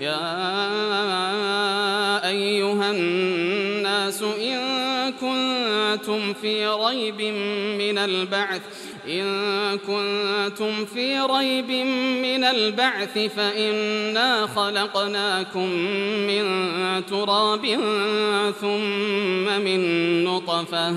يا أيها الناس إن كنتم في ريب من البعث إن كنتم في ريب من البعث فإنا خلقناكم من تراب ثم من نطفة.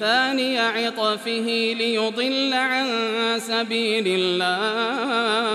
ثاني عطفه ليضل عن سبيل الله.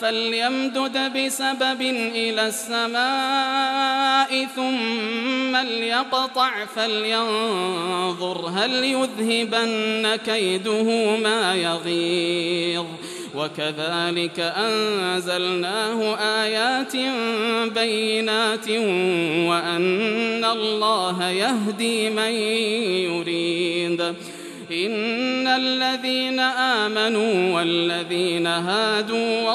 فليمدد بسبب إلى السماء ثم ليقطع فلينظر هل يذهبن كيده ما يغيظ. وكذلك أنزلناه آيات بينات وأن الله يهدي من يريد. إن الذين آمنوا والذين هادوا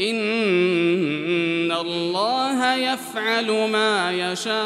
إن الله يفعل ما يشاء